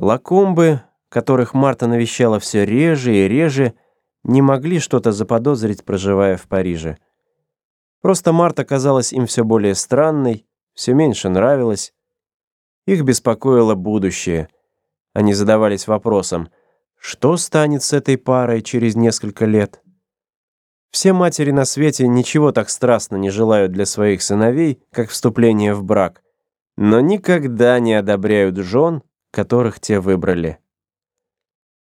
Лакомбы, которых Марта навещала все реже и реже, не могли что-то заподозрить, проживая в Париже. Просто Марта казалась им все более странной, все меньше нравилась. Их беспокоило будущее. Они задавались вопросом, что станет с этой парой через несколько лет? Все матери на свете ничего так страстно не желают для своих сыновей, как вступление в брак, но никогда не одобряют жен, которых те выбрали.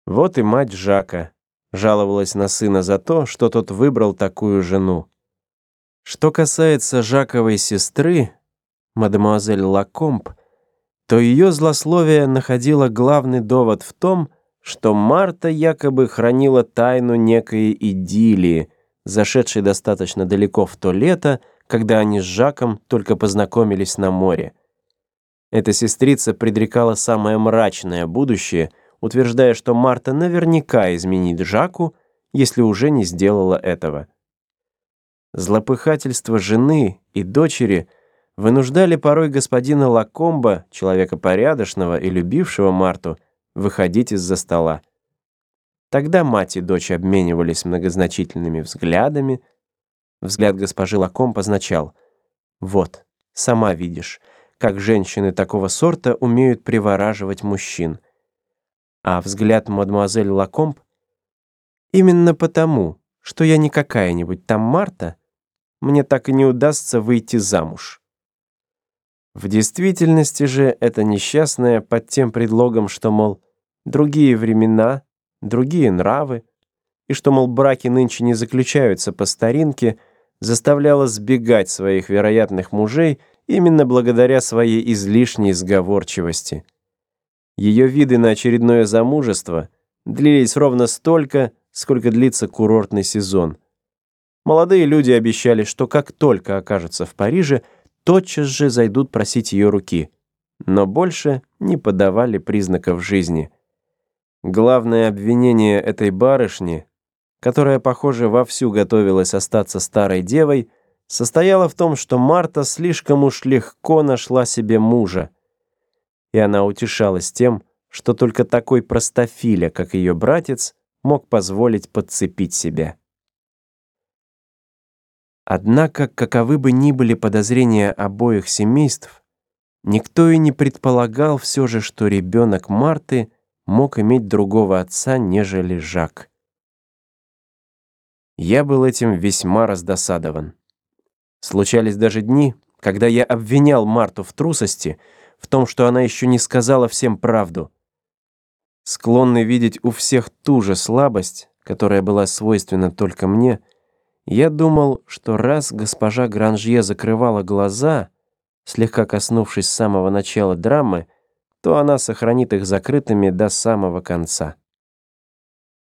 Вот и мать Жака жаловалась на сына за то, что тот выбрал такую жену. Что касается Жаковой сестры, мадемуазель Лакомп, то ее злословие находило главный довод в том, что Марта якобы хранила тайну некой идиллии, зашедшей достаточно далеко в то лето, когда они с Жаком только познакомились на море. Эта сестрица предрекала самое мрачное будущее, утверждая, что Марта наверняка изменит Жаку, если уже не сделала этого. Злопыхательство жены и дочери вынуждали порой господина Лакомба, человека порядочного и любившего Марту, выходить из-за стола. Тогда мать и дочь обменивались многозначительными взглядами. Взгляд госпожи Лаком позначал «Вот, сама видишь, как женщины такого сорта умеют привораживать мужчин. А взгляд мадемуазель Лакомб «Именно потому, что я не какая-нибудь там Марта, мне так и не удастся выйти замуж». В действительности же это несчастная под тем предлогом, что, мол, другие времена, другие нравы, и что, мол, браки нынче не заключаются по старинке, заставляла сбегать своих вероятных мужей – именно благодаря своей излишней сговорчивости. Ее виды на очередное замужество длились ровно столько, сколько длится курортный сезон. Молодые люди обещали, что как только окажутся в Париже, тотчас же зайдут просить ее руки, но больше не подавали признаков жизни. Главное обвинение этой барышни, которая, похоже, вовсю готовилась остаться старой девой — состояла в том, что Марта слишком уж легко нашла себе мужа. И она утешалась тем, что только такой простофиля, как ее братец, мог позволить подцепить себя. Однако, каковы бы ни были подозрения обоих семейств, никто и не предполагал все же, что ребенок Марты мог иметь другого отца, нежели Жак. Я был этим весьма раздосадован. Случались даже дни, когда я обвинял Марту в трусости, в том, что она еще не сказала всем правду. Склонный видеть у всех ту же слабость, которая была свойственна только мне, я думал, что раз госпожа Гранжье закрывала глаза, слегка коснувшись самого начала драмы, то она сохранит их закрытыми до самого конца.